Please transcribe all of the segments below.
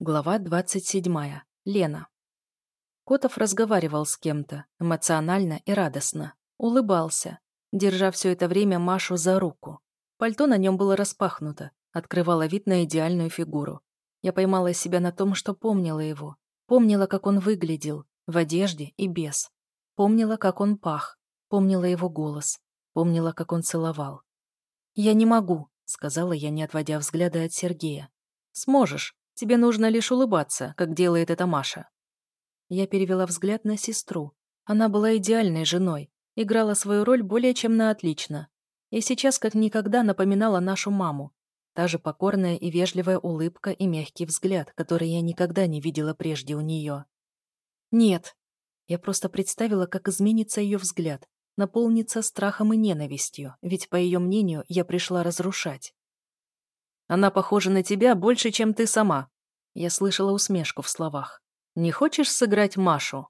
Глава 27. Лена. Котов разговаривал с кем-то, эмоционально и радостно. Улыбался, держа все это время Машу за руку. Пальто на нем было распахнуто, открывало вид на идеальную фигуру. Я поймала себя на том, что помнила его. Помнила, как он выглядел, в одежде и без. Помнила, как он пах. Помнила его голос. Помнила, как он целовал. «Я не могу», — сказала я, не отводя взгляда от Сергея. «Сможешь», Тебе нужно лишь улыбаться, как делает это Маша». Я перевела взгляд на сестру. Она была идеальной женой, играла свою роль более чем на отлично. И сейчас как никогда напоминала нашу маму. Та же покорная и вежливая улыбка и мягкий взгляд, который я никогда не видела прежде у нее. «Нет». Я просто представила, как изменится ее взгляд, наполнится страхом и ненавистью, ведь, по ее мнению, я пришла разрушать. Она похожа на тебя больше, чем ты сама». Я слышала усмешку в словах. «Не хочешь сыграть Машу?»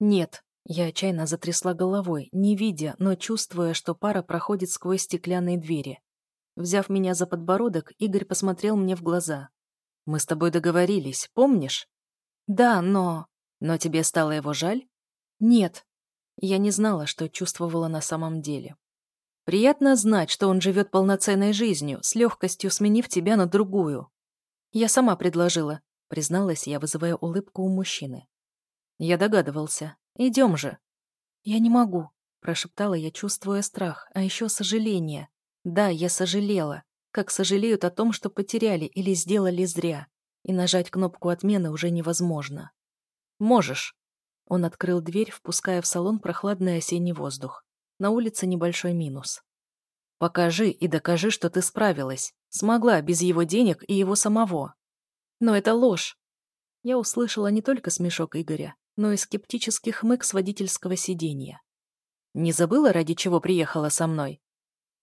«Нет». Я отчаянно затрясла головой, не видя, но чувствуя, что пара проходит сквозь стеклянные двери. Взяв меня за подбородок, Игорь посмотрел мне в глаза. «Мы с тобой договорились, помнишь?» «Да, но...» «Но тебе стало его жаль?» «Нет». Я не знала, что чувствовала на самом деле. Приятно знать, что он живет полноценной жизнью, с легкостью сменив тебя на другую. Я сама предложила, призналась я, вызывая улыбку у мужчины. Я догадывался. Идем же. Я не могу, прошептала я, чувствуя страх, а еще сожаление. Да, я сожалела, как сожалеют о том, что потеряли или сделали зря. И нажать кнопку отмены уже невозможно. Можешь. Он открыл дверь, впуская в салон прохладный осенний воздух. На улице небольшой минус. Покажи и докажи, что ты справилась. Смогла без его денег и его самого. Но это ложь. Я услышала не только смешок Игоря, но и скептический хмык с водительского сиденья. Не забыла, ради чего приехала со мной?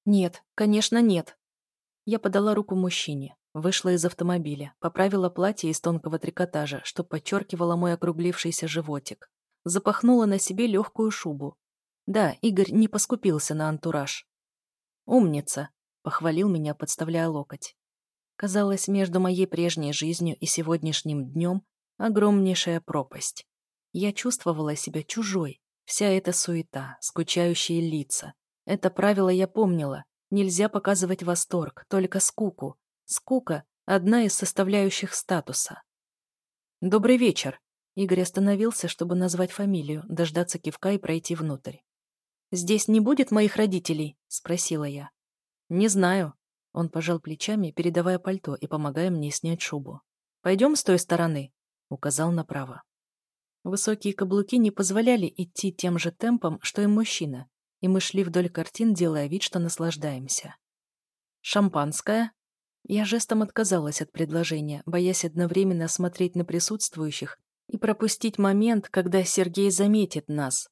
Нет, конечно, нет. Я подала руку мужчине, вышла из автомобиля, поправила платье из тонкого трикотажа, что подчеркивало мой округлившийся животик. Запахнула на себе легкую шубу, да, Игорь не поскупился на антураж. «Умница», — похвалил меня, подставляя локоть. Казалось, между моей прежней жизнью и сегодняшним днем огромнейшая пропасть. Я чувствовала себя чужой. Вся эта суета, скучающие лица. Это правило я помнила. Нельзя показывать восторг, только скуку. Скука — одна из составляющих статуса. «Добрый вечер», Игорь остановился, чтобы назвать фамилию, дождаться кивка и пройти внутрь. «Здесь не будет моих родителей?» — спросила я. «Не знаю». Он пожал плечами, передавая пальто и помогая мне снять шубу. «Пойдем с той стороны», — указал направо. Высокие каблуки не позволяли идти тем же темпом, что и мужчина, и мы шли вдоль картин, делая вид, что наслаждаемся. «Шампанское?» Я жестом отказалась от предложения, боясь одновременно смотреть на присутствующих и пропустить момент, когда Сергей заметит нас.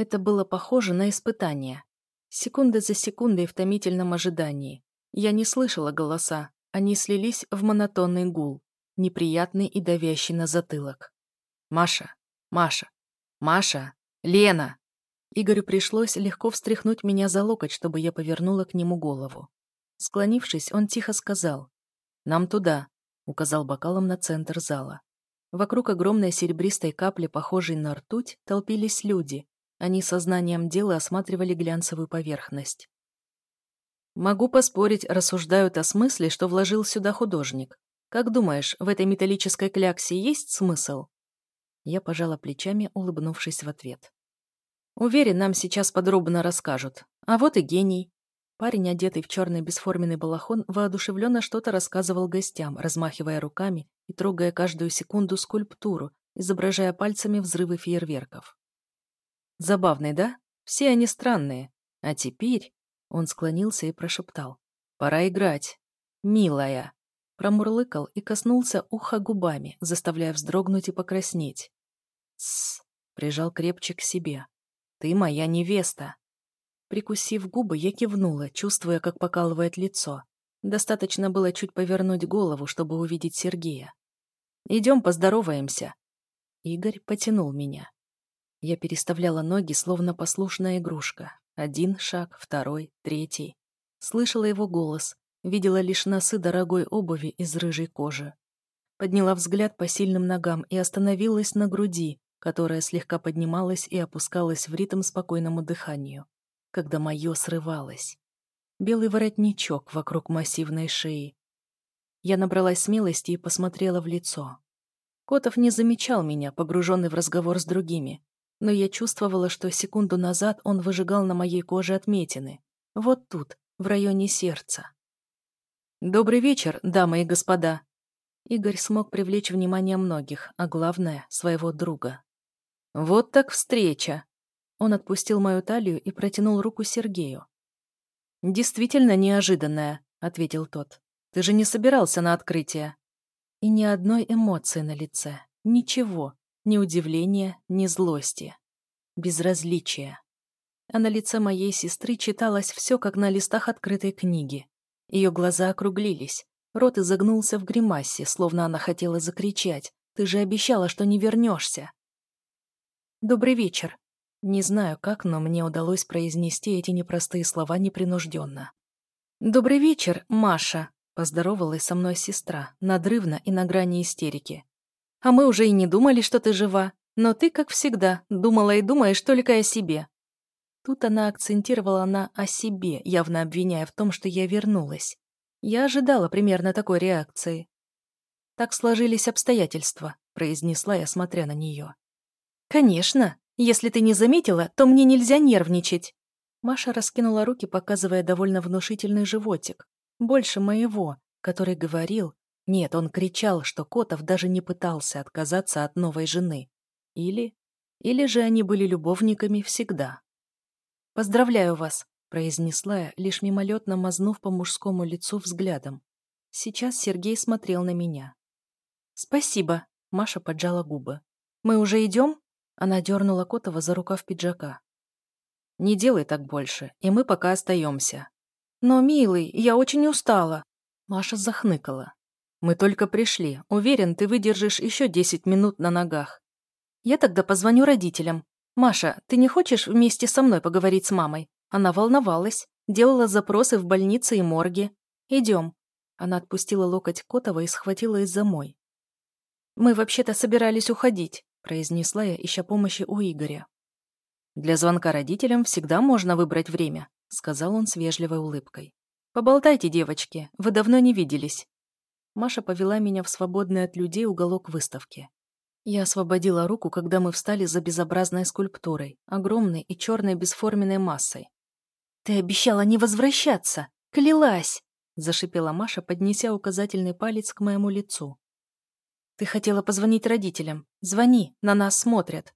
Это было похоже на испытание. Секунды за секундой в томительном ожидании. Я не слышала голоса, они слились в монотонный гул, неприятный и давящий на затылок. «Маша! Маша! Маша! Лена!» Игорю пришлось легко встряхнуть меня за локоть, чтобы я повернула к нему голову. Склонившись, он тихо сказал «Нам туда», — указал бокалом на центр зала. Вокруг огромной серебристой капли, похожей на ртуть, толпились люди, они сознанием дела осматривали глянцевую поверхность. Могу поспорить, рассуждают о смысле, что вложил сюда художник. Как думаешь, в этой металлической кляксе есть смысл? Я пожала плечами, улыбнувшись в ответ. Уверен, нам сейчас подробно расскажут. А вот и гений. Парень, одетый в черный бесформенный балахон, воодушевленно что-то рассказывал гостям, размахивая руками и трогая каждую секунду скульптуру, изображая пальцами взрывы фейерверков. Забавный, да? Все они странные. А теперь... Он склонился и прошептал. «Пора играть. Милая». Промурлыкал и коснулся уха губами, заставляя вздрогнуть и покраснеть. «Тссс», — прижал крепче к себе. «Ты моя невеста». Прикусив губы, я кивнула, чувствуя, как покалывает лицо. Достаточно было чуть повернуть голову, чтобы увидеть Сергея. «Идем поздороваемся». Игорь потянул меня. Я переставляла ноги, словно послушная игрушка. Один шаг, второй, третий. Слышала его голос, видела лишь носы дорогой обуви из рыжей кожи. Подняла взгляд по сильным ногам и остановилась на груди, которая слегка поднималась и опускалась в ритм спокойному дыханию, когда мое срывалось. Белый воротничок вокруг массивной шеи. Я набралась смелости и посмотрела в лицо. Котов не замечал меня, погруженный в разговор с другими, но я чувствовала, что секунду назад он выжигал на моей коже отметины. Вот тут, в районе сердца. «Добрый вечер, дамы и господа!» Игорь смог привлечь внимание многих, а главное — своего друга. «Вот так встреча!» Он отпустил мою талию и протянул руку Сергею. «Действительно неожиданная», — ответил тот. «Ты же не собирался на открытие?» И ни одной эмоции на лице. Ничего. Ни удивления, ни злости. Безразличие. А на лице моей сестры читалось все, как на листах открытой книги. Ее глаза округлились. Рот изогнулся в гримасе, словно она хотела закричать. «Ты же обещала, что не вернешься!» «Добрый вечер!» Не знаю как, но мне удалось произнести эти непростые слова непринужденно. «Добрый вечер, Маша!» — поздоровалась со мной сестра, надрывно и на грани истерики. «А мы уже и не думали, что ты жива, но ты, как всегда, думала и думаешь только о себе». Тут она акцентировала на «о себе», явно обвиняя в том, что я вернулась. Я ожидала примерно такой реакции. «Так сложились обстоятельства», — произнесла я, смотря на нее. «Конечно. Если ты не заметила, то мне нельзя нервничать». Маша раскинула руки, показывая довольно внушительный животик. Больше моего, который говорил... Нет, он кричал, что Котов даже не пытался отказаться от новой жены. Или... Или же они были любовниками всегда. «Поздравляю вас», произнесла я, лишь мимолетно мазнув по мужскому лицу взглядом. Сейчас Сергей смотрел на меня. «Спасибо», — Маша поджала губы. «Мы уже идем?» Она дернула Котова за рукав пиджака. «Не делай так больше, и мы пока остаемся». «Но, милый, я очень устала». Маша захныкала. «Мы только пришли. Уверен, ты выдержишь еще десять минут на ногах. Я тогда позвоню родителям. Маша, ты не хочешь вместе со мной поговорить с мамой? Она волновалась, делала запросы в больнице и морге. Идем. Она отпустила локоть Котова и схватила из-за мой. «Мы вообще-то собирались уходить», — произнесла я, ища помощи у Игоря. «Для звонка родителям всегда можно выбрать время», — сказал он с вежливой улыбкой. «Поболтайте, девочки, вы давно не виделись». Маша повела меня в свободный от людей уголок выставки. Я освободила руку, когда мы встали за безобразной скульптурой, огромной и черной бесформенной массой. «Ты обещала не возвращаться! Клялась!» — зашипела Маша, поднеся указательный палец к моему лицу. «Ты хотела позвонить родителям. Звони, на нас смотрят».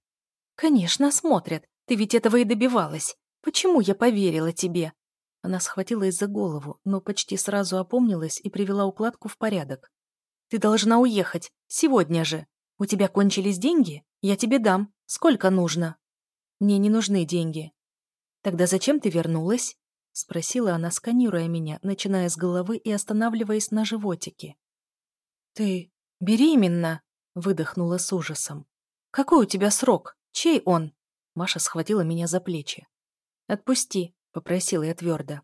«Конечно, смотрят. Ты ведь этого и добивалась. Почему я поверила тебе?» Она схватилась за голову, но почти сразу опомнилась и привела укладку в порядок. «Ты должна уехать. Сегодня же. У тебя кончились деньги? Я тебе дам. Сколько нужно?» «Мне не нужны деньги. «Тогда зачем ты вернулась?» — спросила она, сканируя меня, начиная с головы и останавливаясь на животике. «Ты беременна?» — выдохнула с ужасом. «Какой у тебя срок? Чей он?» Маша схватила меня за плечи. «Отпусти», — попросила я твердо.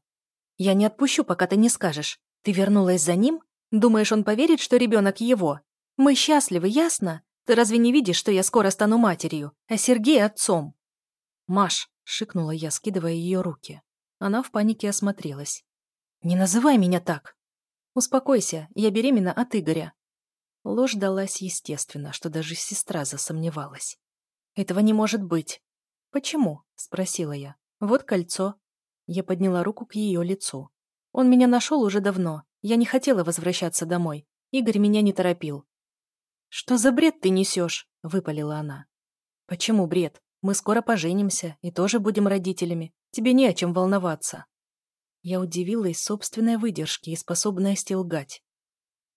«Я не отпущу, пока ты не скажешь. Ты вернулась за ним? Думаешь, он поверит, что ребенок его? Мы счастливы, ясно? Ты разве не видишь, что я скоро стану матерью, а Сергей — отцом?» «Маш, шикнула я, скидывая ее руки. Она в панике осмотрелась. «Не называй меня так!» «Успокойся, я беременна от Игоря». Ложь далась естественно, что даже сестра засомневалась. «Этого не может быть». «Почему?» — спросила я. «Вот кольцо». Я подняла руку к ее лицу. «Он меня нашел уже давно. Я не хотела возвращаться домой. Игорь меня не торопил». «Что за бред ты несешь?» — выпалила она. «Почему бред? Мы скоро поженимся и тоже будем родителями. Тебе не о чем волноваться». Я удивилась собственной выдержке и способности лгать.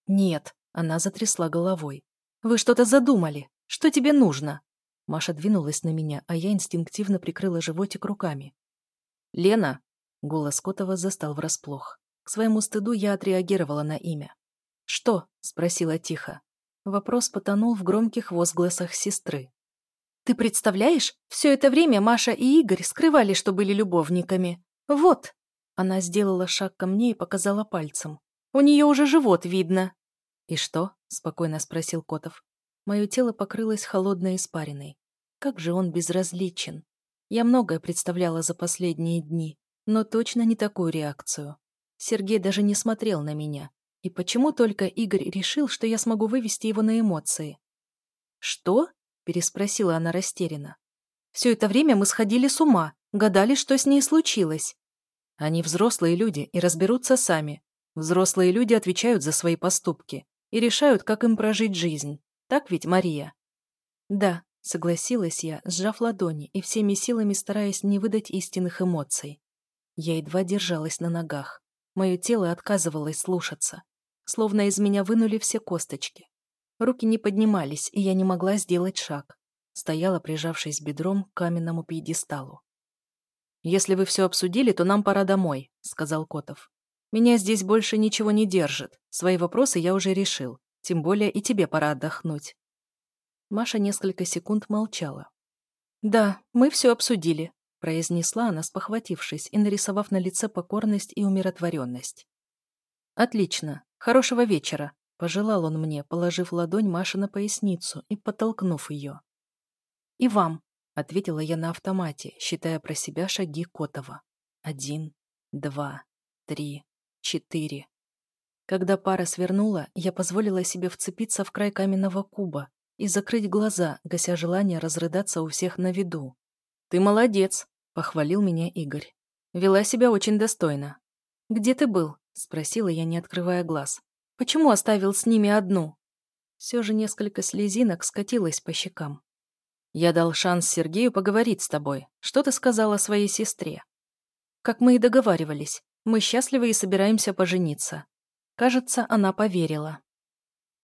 «Нет», — она затрясла головой. «Вы что-то задумали. Что тебе нужно?» Маша двинулась на меня, а я инстинктивно прикрыла животик руками. «Лена!» — голос Котова застал врасплох. К своему стыду я отреагировала на имя. «Что?» — спросила тихо. Вопрос потонул в громких возгласах сестры. Ты представляешь, все это время Маша и Игорь скрывали, что были любовниками. Вот. Она сделала шаг ко мне и показала пальцем. У нее уже живот видно. «И что?» — спокойно спросил Котов. Мое тело покрылось холодной испариной. Как же он безразличен. Я многое представляла за последние дни, но точно не такую реакцию. Сергей даже не смотрел на меня. И почему только Игорь решил, что я смогу вывести его на эмоции? «Что?» — переспросила она растерянно. «Все это время мы сходили с ума, гадали, что с ней случилось». Они взрослые люди и разберутся сами. Взрослые люди отвечают за свои поступки и решают, как им прожить жизнь. Так ведь, Мария? Да, согласилась я, сжав ладони и всеми силами стараясь не выдать истинных эмоций. Я едва держалась на ногах. Мое тело отказывалось слушаться. Словно из меня вынули все косточки. Руки не поднимались, и я не могла сделать шаг. Стояла, прижавшись бедром к каменному пьедесталу. «Если вы все обсудили, то нам пора домой», — сказал Котов. «Меня здесь больше ничего не держит. Свои вопросы я уже решил. Тем более и тебе пора отдохнуть». Маша несколько секунд молчала. «Да, мы все обсудили», — произнесла она, спохватившись и нарисовав на лице покорность и умиротворенность. «Отлично. Хорошего вечера», — пожелал он мне, положив ладонь Маше на поясницу и подтолкнув ее. «И вам», — ответила я на автомате, считая про себя шаги Котова. «Один, два, три, четыре». Когда пара свернула, я позволила себе вцепиться в край каменного куба и закрыть глаза, гася желание разрыдаться у всех на виду. «Ты молодец», — похвалил меня Игорь. «Вела себя очень достойно». «Где ты был?» — спросила я, не открывая глаз. «Почему оставил с ними одну?» Все же несколько слезинок скатилось по щекам. «Я дал шанс Сергею поговорить с тобой. Что ты сказала своей сестре?» «Как мы и договаривались. Мы счастливы и собираемся пожениться. Кажется, она поверила.